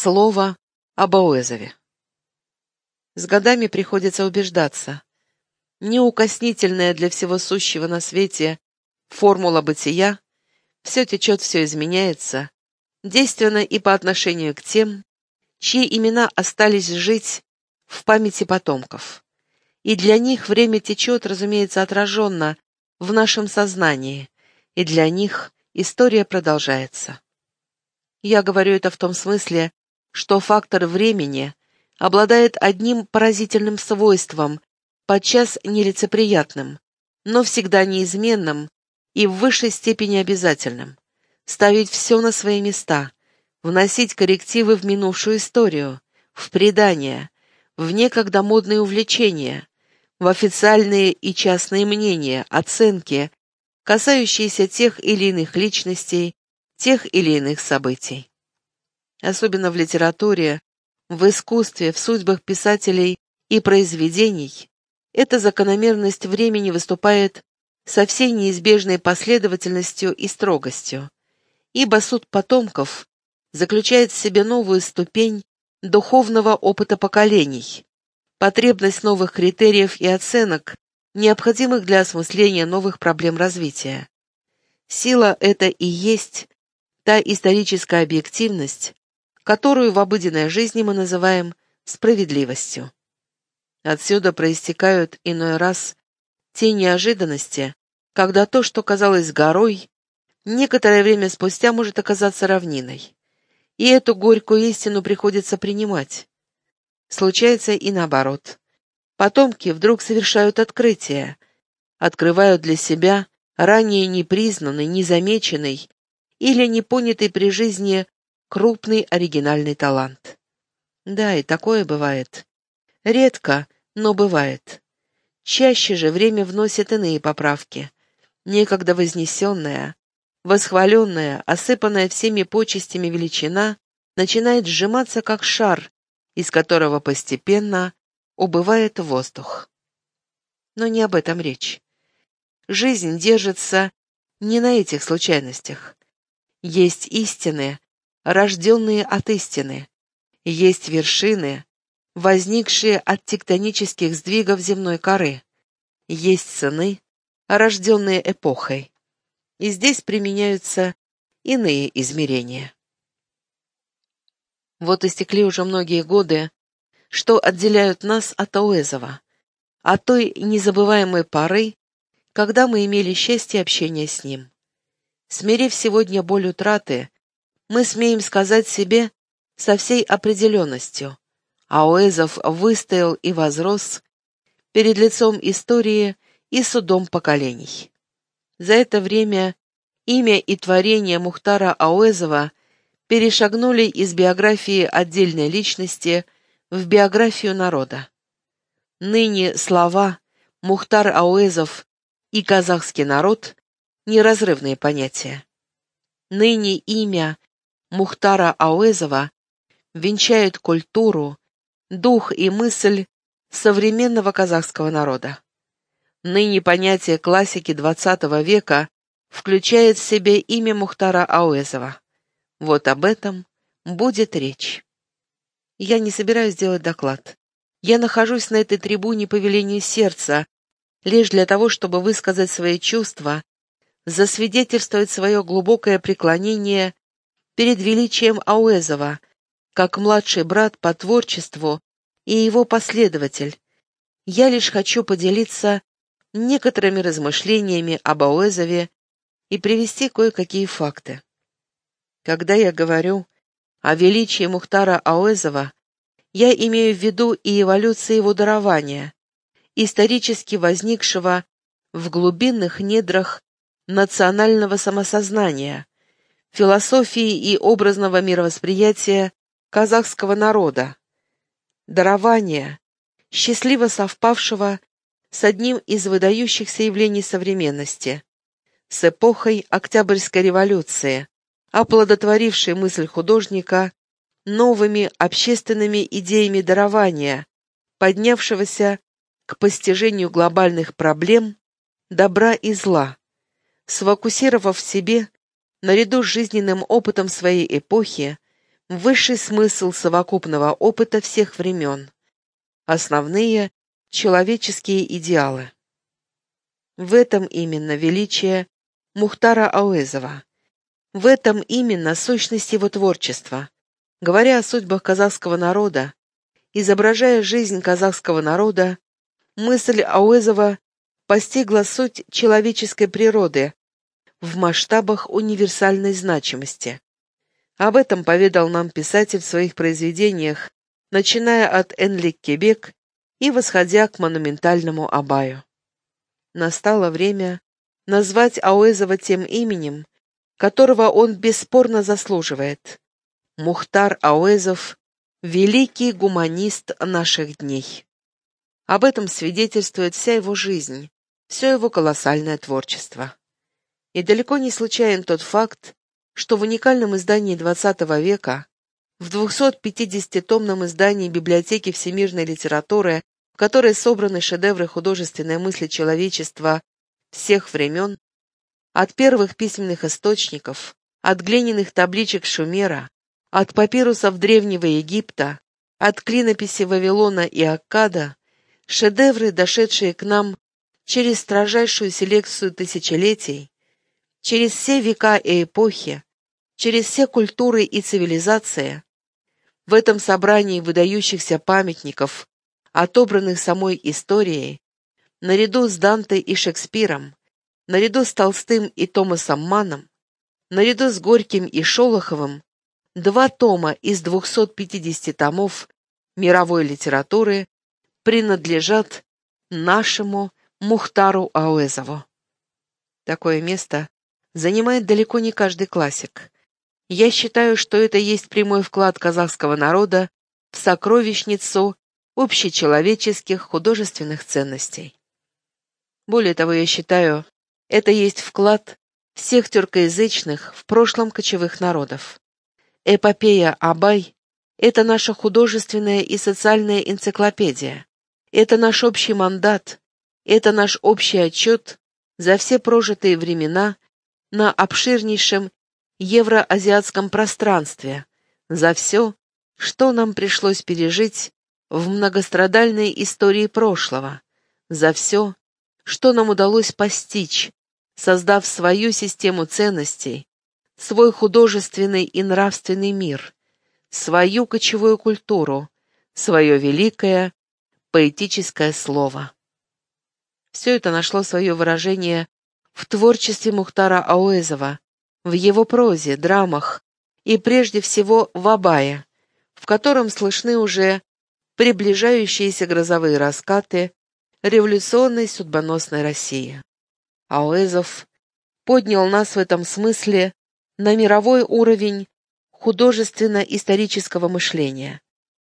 Слово об Ауэзове. С годами приходится убеждаться. Неукоснительная для всего сущего на свете формула бытия, все течет, все изменяется, действенно и по отношению к тем, чьи имена остались жить в памяти потомков. И для них время течет, разумеется, отраженно в нашем сознании, и для них история продолжается. Я говорю это в том смысле, что фактор времени обладает одним поразительным свойством, подчас нелицеприятным, но всегда неизменным и в высшей степени обязательным — ставить все на свои места, вносить коррективы в минувшую историю, в предания, в некогда модные увлечения, в официальные и частные мнения, оценки, касающиеся тех или иных личностей, тех или иных событий. Особенно в литературе, в искусстве, в судьбах писателей и произведений, эта закономерность времени выступает со всей неизбежной последовательностью и строгостью, ибо суд потомков заключает в себе новую ступень духовного опыта поколений, потребность новых критериев и оценок, необходимых для осмысления новых проблем развития. Сила это и есть та историческая объективность, которую в обыденной жизни мы называем справедливостью. Отсюда проистекают иной раз те неожиданности, когда то, что казалось горой, некоторое время спустя может оказаться равниной. И эту горькую истину приходится принимать. Случается и наоборот. Потомки вдруг совершают открытие, открывают для себя ранее непризнанный, незамеченный или непонятый при жизни крупный оригинальный талант. Да, и такое бывает. Редко, но бывает. Чаще же время вносит иные поправки. Некогда вознесенная, восхваленная, осыпанная всеми почестями величина начинает сжиматься, как шар, из которого постепенно убывает воздух. Но не об этом речь. Жизнь держится не на этих случайностях. Есть истины, рожденные от истины. Есть вершины, возникшие от тектонических сдвигов земной коры. Есть сыны, рожденные эпохой. И здесь применяются иные измерения. Вот истекли уже многие годы, что отделяют нас от Ауэзова, от той незабываемой поры, когда мы имели счастье общения с ним. Смирив сегодня боль утраты, мы смеем сказать себе со всей определенностью. Ауэзов выстоял и возрос перед лицом истории и судом поколений. За это время имя и творение Мухтара Ауэзова перешагнули из биографии отдельной личности в биографию народа. Ныне слова Мухтар Ауэзов и казахский народ – неразрывные понятия. Ныне имя Мухтара Ауэзова венчают культуру, дух и мысль современного казахского народа. Ныне понятие классики XX века включает в себе имя Мухтара Ауэзова. Вот об этом будет речь. Я не собираюсь делать доклад. Я нахожусь на этой трибуне по велению сердца, лишь для того, чтобы высказать свои чувства, засвидетельствовать свое глубокое преклонение перед величием Ауэзова, как младший брат по творчеству и его последователь. Я лишь хочу поделиться некоторыми размышлениями об Ауэзове и привести кое-какие факты. Когда я говорю о величии Мухтара Ауэзова, я имею в виду и эволюцию его дарования, исторически возникшего в глубинных недрах национального самосознания, философии и образного мировосприятия казахского народа, дарования, счастливо совпавшего с одним из выдающихся явлений современности, с эпохой Октябрьской революции, оплодотворившей мысль художника новыми общественными идеями дарования, поднявшегося к постижению глобальных проблем добра и зла, сфокусировав в себе наряду с жизненным опытом своей эпохи, высший смысл совокупного опыта всех времен, основные человеческие идеалы. В этом именно величие Мухтара Ауэзова. В этом именно сущность его творчества. Говоря о судьбах казахского народа, изображая жизнь казахского народа, мысль Ауэзова постигла суть человеческой природы в масштабах универсальной значимости. Об этом поведал нам писатель в своих произведениях, начиная от Энлик Кебек и восходя к монументальному Абаю. Настало время назвать Ауэзова тем именем, которого он бесспорно заслуживает. Мухтар Ауэзов — великий гуманист наших дней. Об этом свидетельствует вся его жизнь, все его колоссальное творчество. И далеко не случайен тот факт, что в уникальном издании XX века, в 250-томном издании Библиотеки всемирной литературы, в которой собраны шедевры художественной мысли человечества всех времен, от первых письменных источников, от глиняных табличек Шумера, от папирусов Древнего Египта, от клинописи Вавилона и Аккада, шедевры, дошедшие к нам через строжайшую селекцию тысячелетий, через все века и эпохи, через все культуры и цивилизации, в этом собрании выдающихся памятников, отобранных самой историей, наряду с Данте и Шекспиром, наряду с Толстым и Томасом Маном, наряду с Горьким и Шолоховым, два тома из 250 томов мировой литературы принадлежат нашему Мухтару Ауэзову. Такое место занимает далеко не каждый классик. Я считаю, что это есть прямой вклад казахского народа в сокровищницу общечеловеческих художественных ценностей. Более того, я считаю, это есть вклад всех тюркоязычных в прошлом кочевых народов. Эпопея Абай — это наша художественная и социальная энциклопедия. Это наш общий мандат, это наш общий отчет за все прожитые времена на обширнейшем евроазиатском пространстве, за все, что нам пришлось пережить в многострадальной истории прошлого, за все, что нам удалось постичь, создав свою систему ценностей, свой художественный и нравственный мир, свою кочевую культуру, свое великое поэтическое слово. Все это нашло свое выражение в творчестве Мухтара Ауэзова, в его прозе, драмах и прежде всего в Абае, в котором слышны уже приближающиеся грозовые раскаты революционной судьбоносной России. Ауэзов поднял нас в этом смысле на мировой уровень художественно-исторического мышления,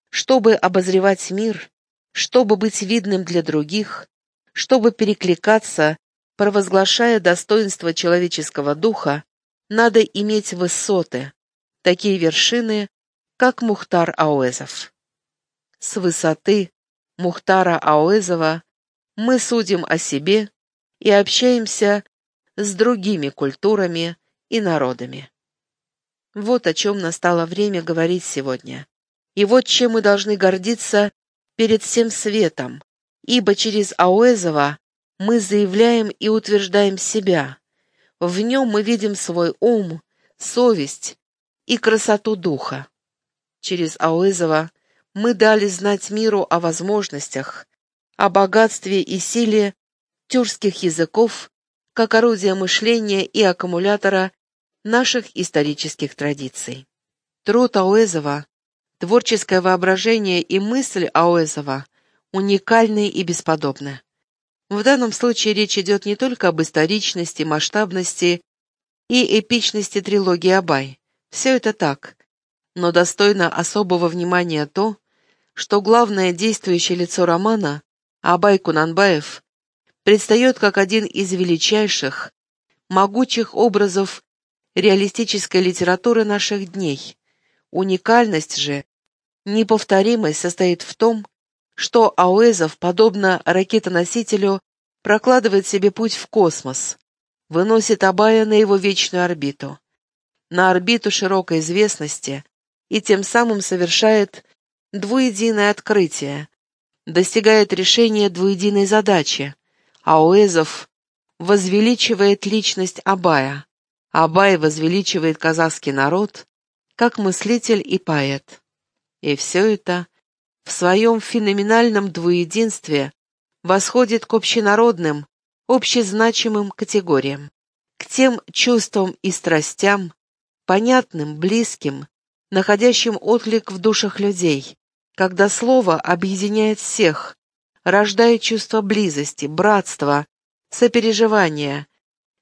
чтобы обозревать мир, чтобы быть видным для других, чтобы перекликаться, провозглашая достоинство человеческого духа, надо иметь высоты, такие вершины, как Мухтар Ауэзов. С высоты Мухтара Ауэзова мы судим о себе и общаемся с другими культурами и народами. Вот о чем настало время говорить сегодня. И вот чем мы должны гордиться перед всем светом, ибо через Ауэзова мы заявляем и утверждаем себя. В нем мы видим свой ум, совесть и красоту духа. Через Ауэзова мы дали знать миру о возможностях, о богатстве и силе тюркских языков как орудия мышления и аккумулятора наших исторических традиций. Труд Ауэзова, творческое воображение и мысль Ауэзова уникальны и бесподобны. В данном случае речь идет не только об историчности, масштабности и эпичности трилогии Абай. Все это так. Но достойно особого внимания то, что главное действующее лицо романа, Абай Кунанбаев, предстает как один из величайших, могучих образов реалистической литературы наших дней. Уникальность же, неповторимость состоит в том, что Ауэзов, подобно ракетоносителю, прокладывает себе путь в космос, выносит Абая на его вечную орбиту. На орбиту широкой известности, и тем самым совершает двуединое открытие, достигает решения двуединой задачи, а Уэзов возвеличивает личность Абая, Абай возвеличивает казахский народ как мыслитель и поэт. И все это в своем феноменальном двуединстве восходит к общенародным, общезначимым категориям, к тем чувствам и страстям, понятным, близким, находящим отклик в душах людей, когда слово объединяет всех, рождает чувство близости, братства, сопереживания,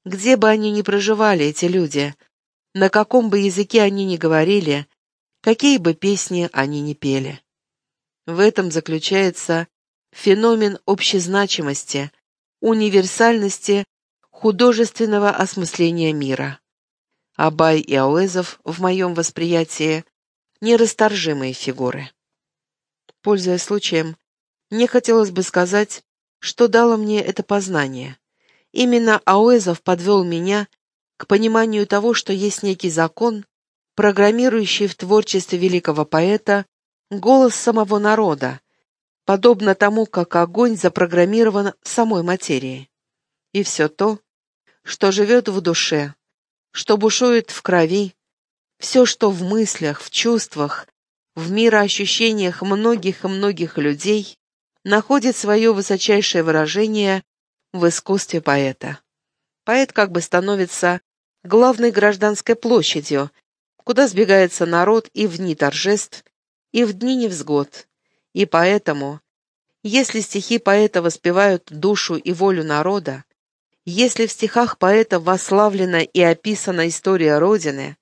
где бы они ни проживали, эти люди, на каком бы языке они ни говорили, какие бы песни они ни пели. В этом заключается феномен общезначимости, универсальности художественного осмысления мира. Абай и Ауэзов в моем восприятии нерасторжимые фигуры. Пользуясь случаем, мне хотелось бы сказать, что дало мне это познание. Именно Ауэзов подвел меня к пониманию того, что есть некий закон, программирующий в творчестве великого поэта голос самого народа, подобно тому, как огонь запрограммирован самой материей. И все то, что живет в душе, что бушует в крови, все, что в мыслях, в чувствах, в мироощущениях многих и многих людей, находит свое высочайшее выражение в искусстве поэта. Поэт как бы становится главной гражданской площадью, куда сбегается народ и в дни торжеств, и в дни невзгод. И поэтому, если стихи поэта воспевают душу и волю народа, если в стихах поэта восславлена и описана история Родины,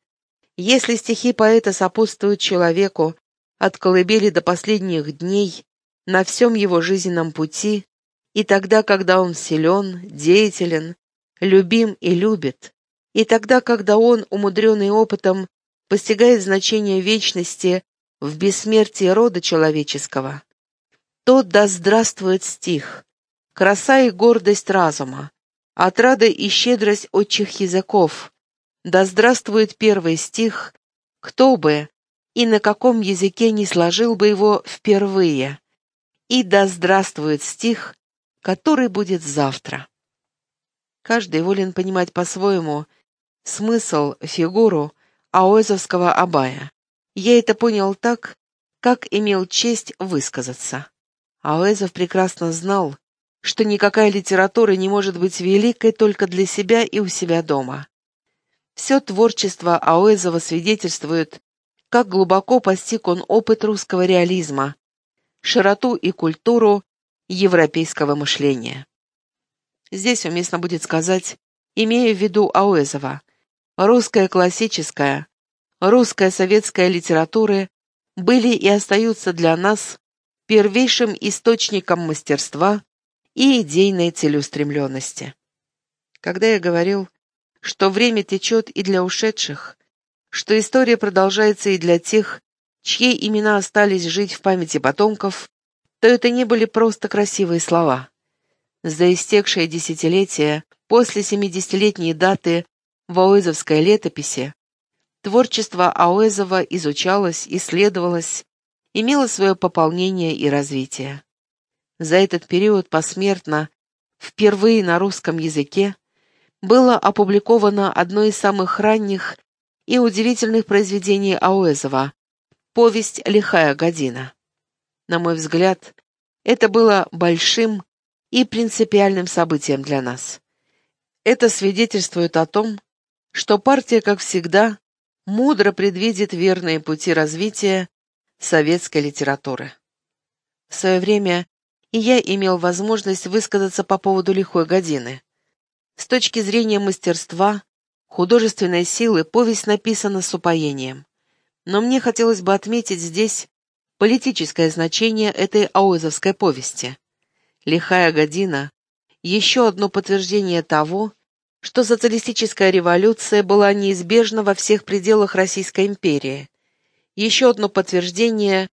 если стихи поэта сопутствуют человеку от колыбели до последних дней на всем его жизненном пути, и тогда, когда он силен, деятелен, любим и любит, и тогда, когда он, умудренный опытом, постигает значение вечности в бессмертии рода человеческого, то да здравствует стих, краса и гордость разума, отрада и щедрость отчих языков, да здравствует первый стих, кто бы и на каком языке не сложил бы его впервые, и да здравствует стих, который будет завтра. Каждый волен понимать по-своему смысл, фигуру аоэзовского абая. Я это понял так, как имел честь высказаться. Аоэзов прекрасно знал, что никакая литература не может быть великой только для себя и у себя дома. Все творчество Аоэзова свидетельствует, как глубоко постиг он опыт русского реализма, широту и культуру европейского мышления. Здесь уместно будет сказать, имея в виду Ауэзова, русская классическая, русская советская литературы были и остаются для нас первейшим источником мастерства и идейной целеустремленности. Когда я говорил, что время течет и для ушедших, что история продолжается и для тех, чьи имена остались жить в памяти потомков, то это не были просто красивые слова. За истекшее десятилетие после семидесятилетней даты в летописи творчество Ауэзова изучалось, исследовалось, имело свое пополнение и развитие. За этот период посмертно, впервые на русском языке, было опубликовано одно из самых ранних и удивительных произведений Ауэзова — повесть «Лихая година». На мой взгляд, это было большим и принципиальным событием для нас. Это свидетельствует о том, что партия, как всегда, мудро предвидит верные пути развития советской литературы. В свое время и я имел возможность высказаться по поводу «Лихой годины». С точки зрения мастерства, художественной силы повесть написана с упоением. Но мне хотелось бы отметить здесь политическое значение этой ауэзовской повести. «Лихая година» — еще одно подтверждение того, что социалистическая революция была неизбежна во всех пределах Российской империи. Еще одно подтверждение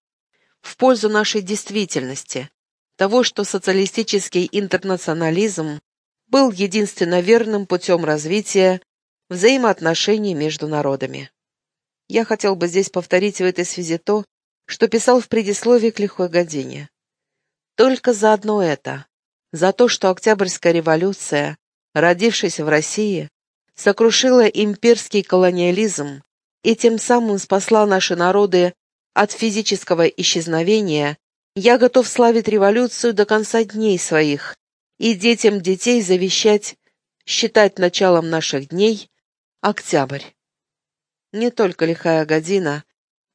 в пользу нашей действительности, того, что социалистический интернационализм был единственно верным путем развития взаимоотношений между народами. Я хотел бы здесь повторить в этой связи то, что писал в предисловии к «Лихой године». Только за одно это, за то, что Октябрьская революция, родившаяся в России, сокрушила имперский колониализм и тем самым спасла наши народы от физического исчезновения, я готов славить революцию до конца дней своих и детям детей завещать считать началом наших дней октябрь. Не только лихая година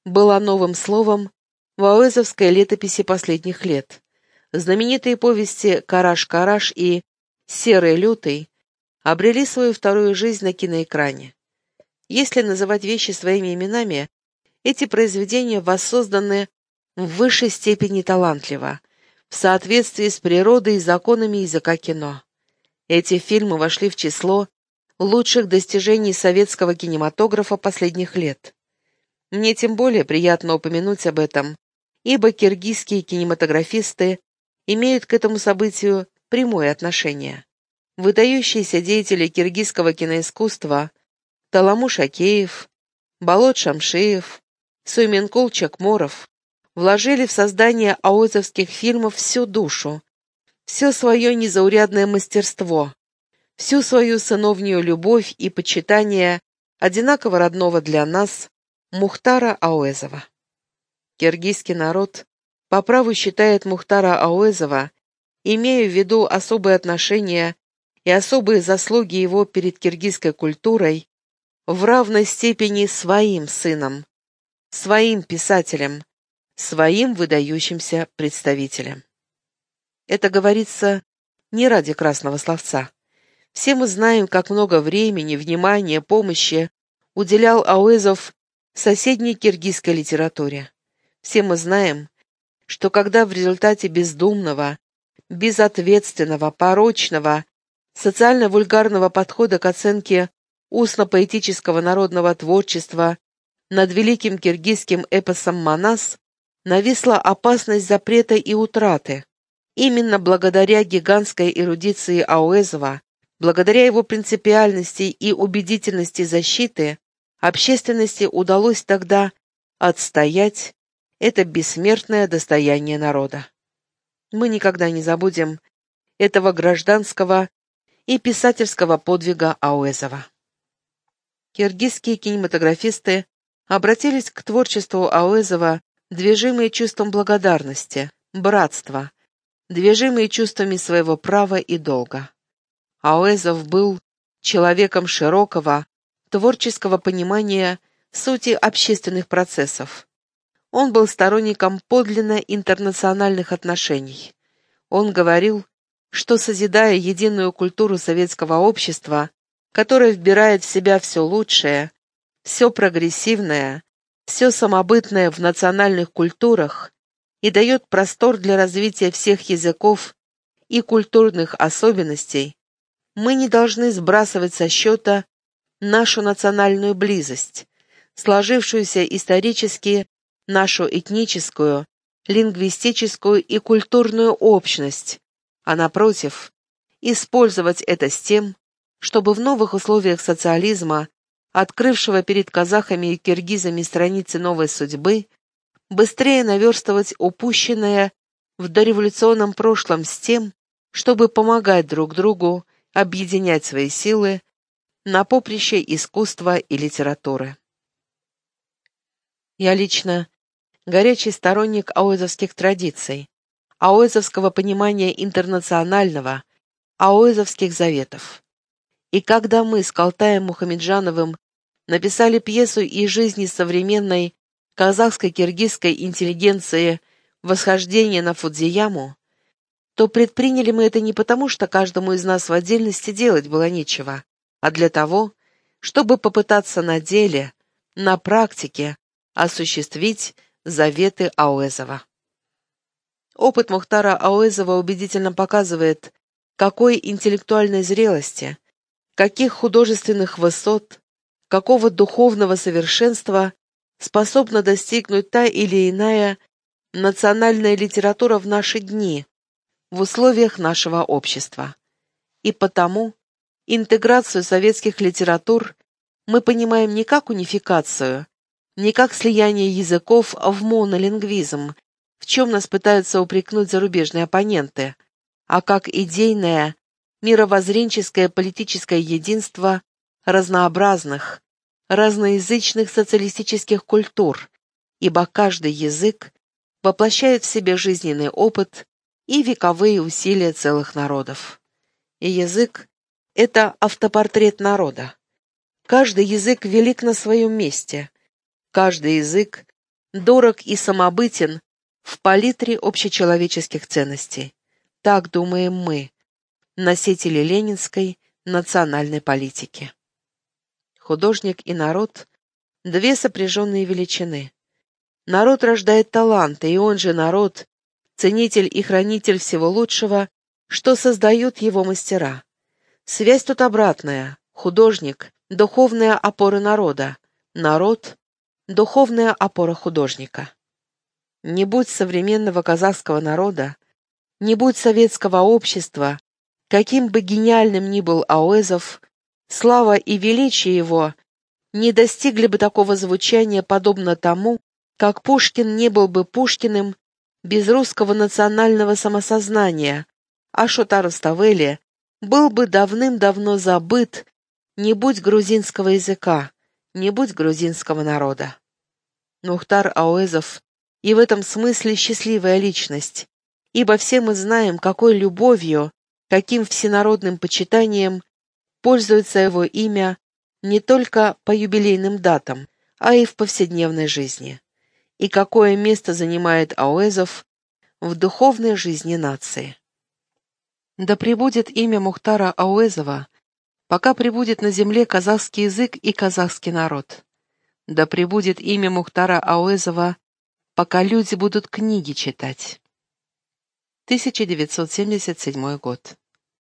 была новым словом в ауэзовской летописи последних лет. Знаменитые повести «Караш-караш» и «Серый лютый» обрели свою вторую жизнь на киноэкране. Если называть вещи своими именами, эти произведения воссозданы в высшей степени талантливо, в соответствии с природой и законами языка кино. Эти фильмы вошли в число лучших достижений советского кинематографа последних лет. Мне тем более приятно упомянуть об этом, ибо киргизские кинематографисты имеют к этому событию прямое отношение. Выдающиеся деятели киргизского киноискусства Таламуш Акеев, Болот Шамшиев, Суйменкул Чакморов вложили в создание аозовских фильмов всю душу, все свое незаурядное мастерство, всю свою сыновнюю любовь и почитание одинаково родного для нас Мухтара Ауэзова. Киргизский народ по праву считает Мухтара Ауэзова, имея в виду особые отношения и особые заслуги его перед киргизской культурой, в равной степени своим сыном, своим писателем, своим выдающимся представителем. Это говорится не ради красного словца. Все мы знаем, как много времени, внимания, помощи уделял Ауэзов соседней киргизской литературе. Все мы знаем, что когда в результате бездумного, безответственного, порочного, социально-вульгарного подхода к оценке устно-поэтического народного творчества над великим киргизским эпосом «Манас» нависла опасность запрета и утраты. Именно благодаря гигантской эрудиции Ауэзова, благодаря его принципиальности и убедительности защиты, общественности удалось тогда отстоять это бессмертное достояние народа. Мы никогда не забудем этого гражданского и писательского подвига Ауэзова. Киргизские кинематографисты обратились к творчеству Ауэзова, движимые чувством благодарности, братства, движимые чувствами своего права и долга. Ауэзов был человеком широкого, творческого понимания сути общественных процессов. Он был сторонником подлинно интернациональных отношений. Он говорил, что, созидая единую культуру советского общества, которая вбирает в себя все лучшее, все прогрессивное, все самобытное в национальных культурах и дает простор для развития всех языков и культурных особенностей, мы не должны сбрасывать со счета нашу национальную близость, сложившуюся исторически нашу этническую, лингвистическую и культурную общность, а напротив, использовать это с тем, чтобы в новых условиях социализма, открывшего перед казахами и киргизами страницы новой судьбы, быстрее наверстывать упущенное в дореволюционном прошлом с тем, чтобы помогать друг другу объединять свои силы на поприще искусства и литературы. Я лично горячий сторонник аоизовских традиций, аоизовского понимания интернационального, аоизовских заветов. И когда мы с Калтаем Мухамеджановым написали пьесу из жизни современной казахской киргизской интеллигенции «Восхождение на Фудзияму», то предприняли мы это не потому, что каждому из нас в отдельности делать было нечего, а для того, чтобы попытаться на деле, на практике осуществить заветы Ауэзова. Опыт Мухтара Ауэзова убедительно показывает, какой интеллектуальной зрелости, каких художественных высот, какого духовного совершенства способна достигнуть та или иная национальная литература в наши дни, в условиях нашего общества. И потому интеграцию советских литератур мы понимаем не как унификацию, не как слияние языков в монолингвизм, в чем нас пытаются упрекнуть зарубежные оппоненты, а как идейное, мировоззренческое политическое единство разнообразных, разноязычных социалистических культур, ибо каждый язык воплощает в себе жизненный опыт и вековые усилия целых народов. И язык — это автопортрет народа. Каждый язык велик на своем месте. Каждый язык дорог и самобытен в палитре общечеловеческих ценностей. Так думаем мы, носители ленинской национальной политики. Художник и народ — две сопряженные величины. Народ рождает таланты, и он же народ, ценитель и хранитель всего лучшего, что создают его мастера. Связь тут обратная. Художник — духовная опора народа. Народ — духовная опора художника. Не будь современного казахского народа, не будь советского общества, каким бы гениальным ни был Ауэзов, слава и величие его не достигли бы такого звучания, подобно тому, как Пушкин не был бы Пушкиным без русского национального самосознания, а Шотар Ставели был бы давным-давно забыт, не будь грузинского языка, не будь грузинского народа. Нухтар Ауэзов и в этом смысле счастливая личность, ибо все мы знаем, какой любовью, каким всенародным почитанием пользуется его имя не только по юбилейным датам, а и в повседневной жизни и какое место занимает Ауэзов в духовной жизни нации. Да пребудет имя Мухтара Ауэзова, пока пребудет на земле казахский язык и казахский народ. Да пребудет имя Мухтара Ауэзова, пока люди будут книги читать. 1977 год.